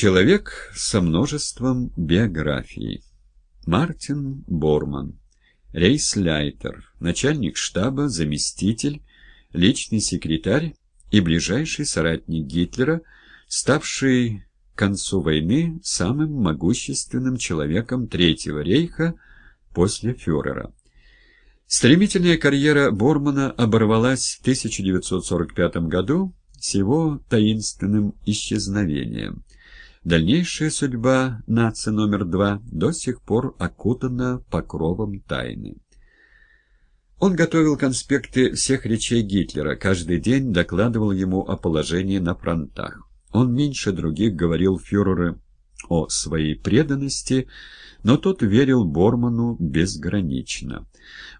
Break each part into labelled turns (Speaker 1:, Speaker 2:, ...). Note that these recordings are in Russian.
Speaker 1: Человек со множеством биографий. Мартин Борман, рейсляйтер, начальник штаба, заместитель, личный секретарь и ближайший соратник Гитлера, ставший к концу войны самым могущественным человеком Третьего рейха после фюрера. Стремительная карьера Бормана оборвалась в 1945 году с его таинственным исчезновением. Дальнейшая судьба нации номер два до сих пор окутана покровом тайны. Он готовил конспекты всех речей Гитлера, каждый день докладывал ему о положении на фронтах. Он меньше других говорил фюреру о своей преданности, но тот верил Борману безгранично.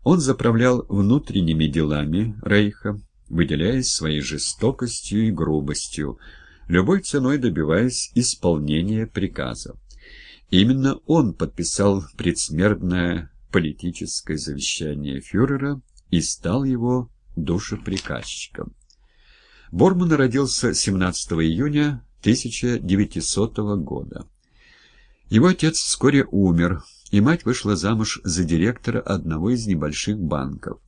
Speaker 1: Он заправлял внутренними делами Рейха, выделяясь своей жестокостью и грубостью, любой ценой добиваясь исполнения приказов. Именно он подписал предсмертное политическое завещание фюрера и стал его душеприказчиком. Борман родился 17 июня 1900 года. Его отец вскоре умер, и мать вышла замуж за директора одного из небольших банков.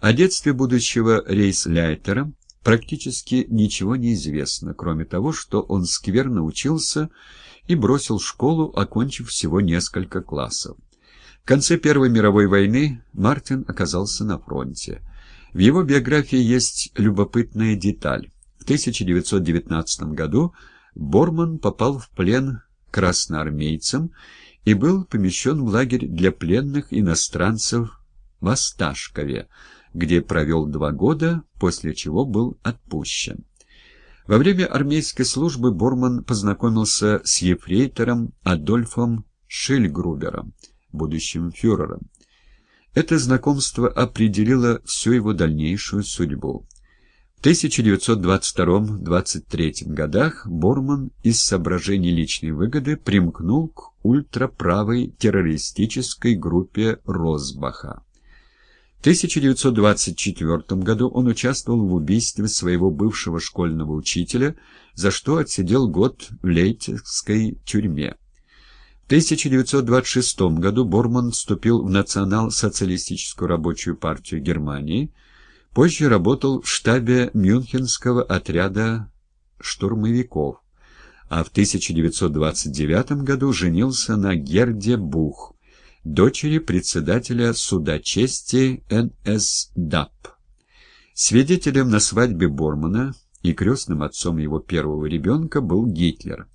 Speaker 1: О детстве будущего рейсляйтера практически ничего не известно, кроме того, что он скверно учился и бросил школу, окончив всего несколько классов. В конце Первой мировой войны Мартин оказался на фронте. В его биографии есть любопытная деталь. В 1919 году Борман попал в плен красноармейцам и был помещен в лагерь для пленных иностранцев в Осташкове, где провел два года, после чего был отпущен. Во время армейской службы Борман познакомился с ефрейтором Адольфом Шильгрубером, будущим фюрером. Это знакомство определило всю его дальнейшую судьбу. В 1922-23 годах Борман из соображений личной выгоды примкнул к ультраправой террористической группе Росбаха. 1924 году он участвовал в убийстве своего бывшего школьного учителя, за что отсидел год в Лейтевской тюрьме. В 1926 году Борман вступил в Национал-социалистическую рабочую партию Германии, позже работал в штабе Мюнхенского отряда штурмовиков, а в 1929 году женился на Герде Бух, дочери председателя суда чести НСДАП. Свидетелем на свадьбе Бормана и крестным отцом его первого ребенка был Гитлер.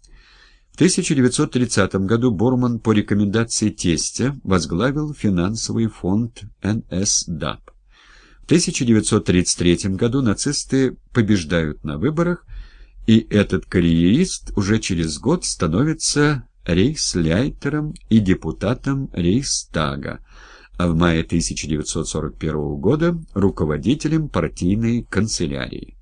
Speaker 1: В 1930 году Борман по рекомендации тестя возглавил финансовый фонд НСДАП. В 1933 году нацисты побеждают на выборах, и этот карьерист уже через год становится рейхсляйтером и депутатом Рейхстага, а в мае 1941 года руководителем партийной канцелярии.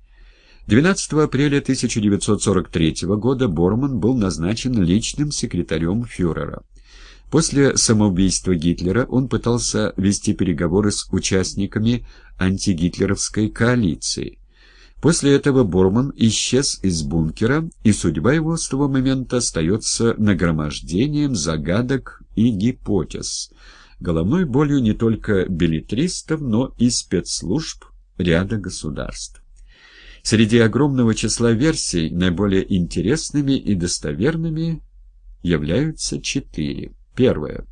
Speaker 1: 12 апреля 1943 года Борман был назначен личным секретарем фюрера. После самоубийства Гитлера он пытался вести переговоры с участниками антигитлеровской коалиции. После этого Борман исчез из бункера, и судьба его с того момента остается нагромождением загадок и гипотез, головной болью не только билетристов, но и спецслужб ряда государств. Среди огромного числа версий наиболее интересными и достоверными являются четыре. Первое.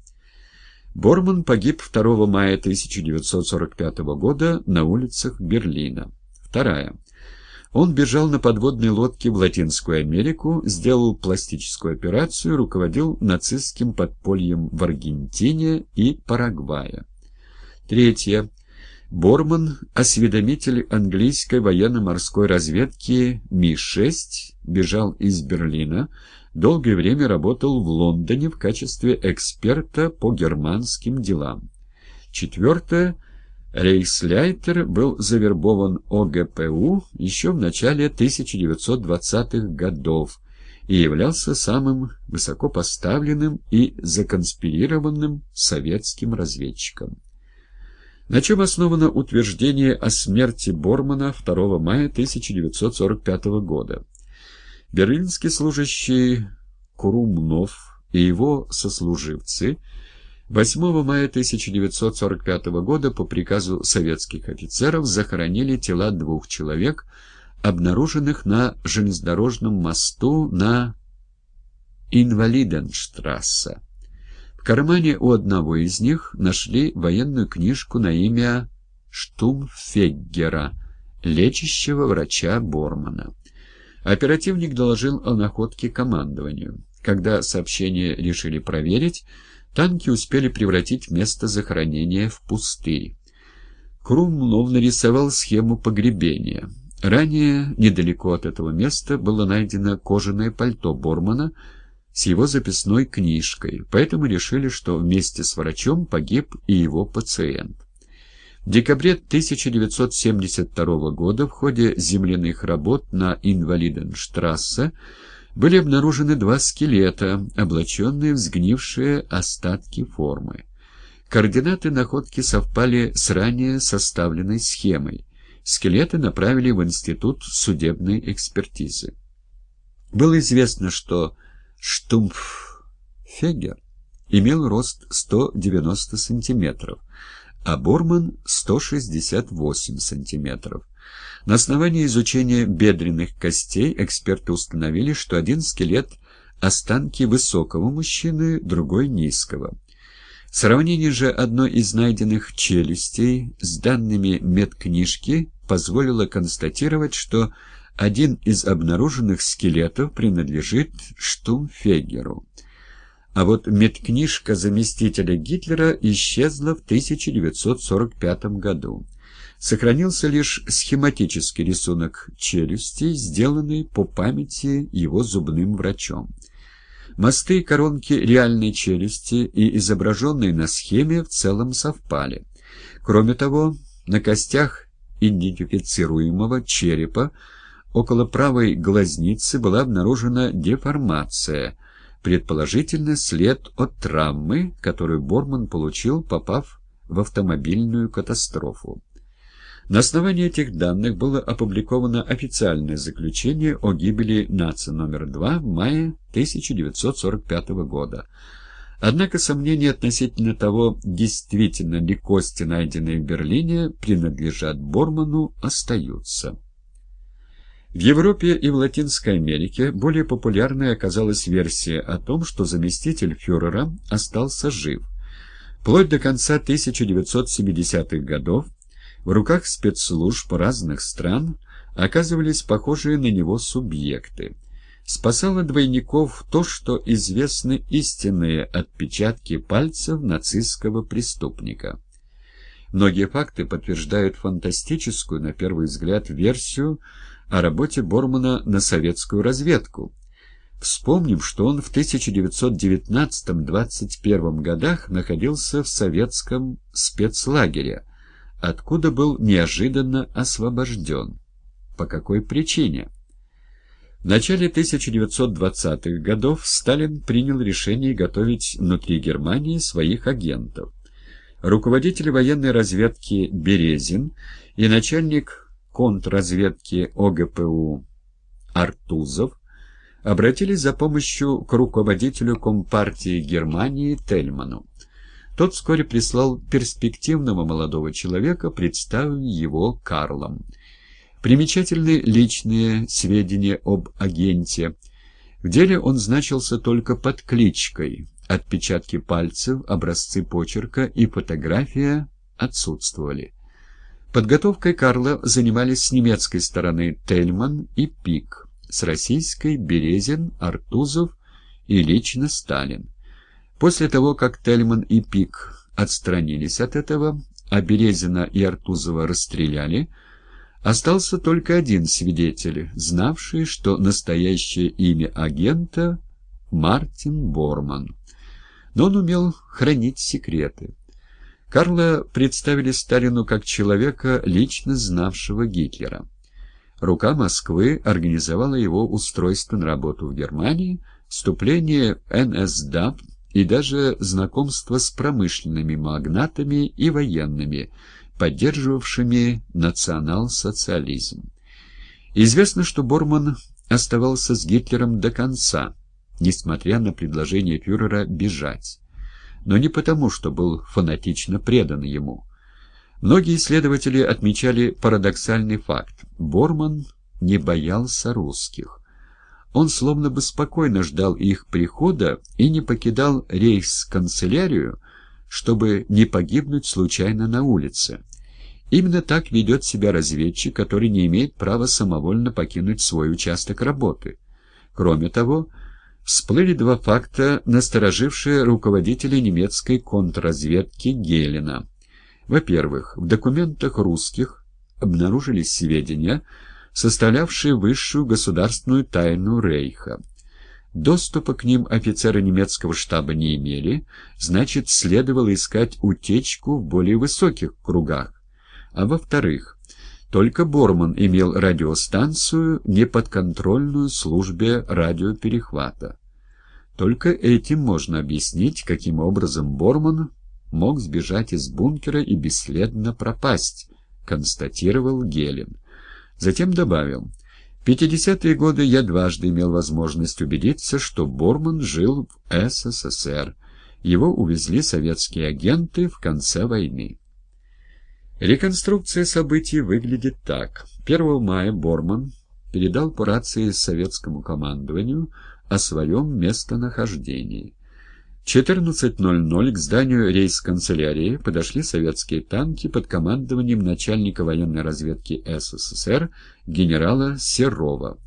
Speaker 1: Борман погиб 2 мая 1945 года на улицах Берлина. Вторая. Он бежал на подводной лодке в Латинскую Америку, сделал пластическую операцию, руководил нацистским подпольем в Аргентине и Парагвае. Третье. Борман, осведомитель английской военно-морской разведки Ми-6, бежал из Берлина, долгое время работал в Лондоне в качестве эксперта по германским делам. Четвертое. Рейхсляйтер был завербован ОГПУ еще в начале 1920-х годов и являлся самым высокопоставленным и законспирированным советским разведчиком. На чем основано утверждение о смерти Бормана 2 мая 1945 года? Берлинский служащий Крумнов и его сослуживцы 8 мая 1945 года по приказу советских офицеров захоронили тела двух человек, обнаруженных на железнодорожном мосту на Инвалиденштрассе. В кармане у одного из них нашли военную книжку на имя Штумфеггера, лечащего врача Бормана. Оперативник доложил о находке командованию. Когда сообщение решили проверить, танки успели превратить место захоронения в пустырь. Крумлов нарисовал схему погребения. Ранее, недалеко от этого места, было найдено кожаное пальто Бормана с его записной книжкой, поэтому решили, что вместе с врачом погиб и его пациент. В декабре 1972 года в ходе земляных работ на Инвалиденштрассе были обнаружены два скелета, облаченные в сгнившие остатки формы. Координаты находки совпали с ранее составленной схемой. Скелеты направили в Институт судебной экспертизы. Было известно, что Штумф-Фегер имел рост 190 сантиметров, а Борман — 168 сантиметров. На основании изучения бедренных костей эксперты установили, что один скелет — останки высокого мужчины, другой — низкого. Сравнение же одной из найденных челюстей с данными медкнижки позволило констатировать, что один из обнаруженных скелетов принадлежит Штумфегеру. А вот медкнижка заместителя Гитлера исчезла в 1945 году. Сохранился лишь схематический рисунок челюсти, сделанный по памяти его зубным врачом. Мосты и коронки реальной челюсти и изображенные на схеме в целом совпали. Кроме того, на костях идентифицируемого черепа около правой глазницы была обнаружена деформация – предположительно след от травмы, которую Борман получил, попав в автомобильную катастрофу. На основании этих данных было опубликовано официальное заключение о гибели НАЦИ номер 2 в мае 1945 года. Однако сомнения относительно того, действительно ли кости, найденные в Берлине, принадлежат Борману, остаются. В Европе и в Латинской Америке более популярной оказалась версия о том, что заместитель фюрера остался жив. Вплоть до конца 1970-х годов в руках спецслужб разных стран оказывались похожие на него субъекты. Спасало двойников то, что известны истинные отпечатки пальцев нацистского преступника. Многие факты подтверждают фантастическую, на первый взгляд, версию о работе Бормана на советскую разведку. Вспомним, что он в 1919-21 годах находился в советском спецлагере, откуда был неожиданно освобожден. По какой причине? В начале 1920-х годов Сталин принял решение готовить внутри Германии своих агентов. Руководитель военной разведки Березин и начальник контрразведки ОГПУ Артузов обратились за помощью к руководителю Компартии Германии Тельману. Тот вскоре прислал перспективного молодого человека, представив его Карлом. Примечательны личные сведения об агенте. В деле он значился только под кличкой. Отпечатки пальцев, образцы почерка и фотография отсутствовали. Подготовкой Карла занимались с немецкой стороны Тельман и Пик, с российской Березин, Артузов и лично Сталин. После того, как Тельман и Пик отстранились от этого, а Березина и Артузова расстреляли, остался только один свидетель, знавший, что настоящее имя агента — Мартин Борман. Но он умел хранить секреты. Карла представили Сталину как человека, лично знавшего Гитлера. Рука Москвы организовала его устройство на работу в Германии, вступление в НСДАП и даже знакомство с промышленными магнатами и военными, поддерживавшими национал-социализм. Известно, что Борман оставался с Гитлером до конца, несмотря на предложение фюрера бежать. Но не потому, что был фанатично предан ему. Многие исследователи отмечали парадоксальный факт. Борман не боялся русских. Он словно бы спокойно ждал их прихода и не покидал рейхсканцелярию, чтобы не погибнуть случайно на улице. Именно так ведет себя разведчик, который не имеет права самовольно покинуть свой участок работы. Кроме того, всплыли два факта, насторожившие руководителей немецкой контрразведки Гелена. Во-первых, в документах русских обнаружились сведения, составлявшие высшую государственную тайну Рейха. Доступа к ним офицеры немецкого штаба не имели, значит, следовало искать утечку в более высоких кругах. А во-вторых, только Борман имел радиостанцию, неподконтрольную службе радиоперехвата. Только этим можно объяснить, каким образом Борман мог сбежать из бункера и бесследно пропасть, констатировал Гелен. Затем добавил, в 50-е годы я дважды имел возможность убедиться, что Борман жил в СССР. Его увезли советские агенты в конце войны. Реконструкция событий выглядит так. 1 мая Борман передал по рации советскому командованию о своем местонахождении. 14.00 к зданию рейс-канцелярии подошли советские танки под командованием начальника военной разведки СССР генерала Серова.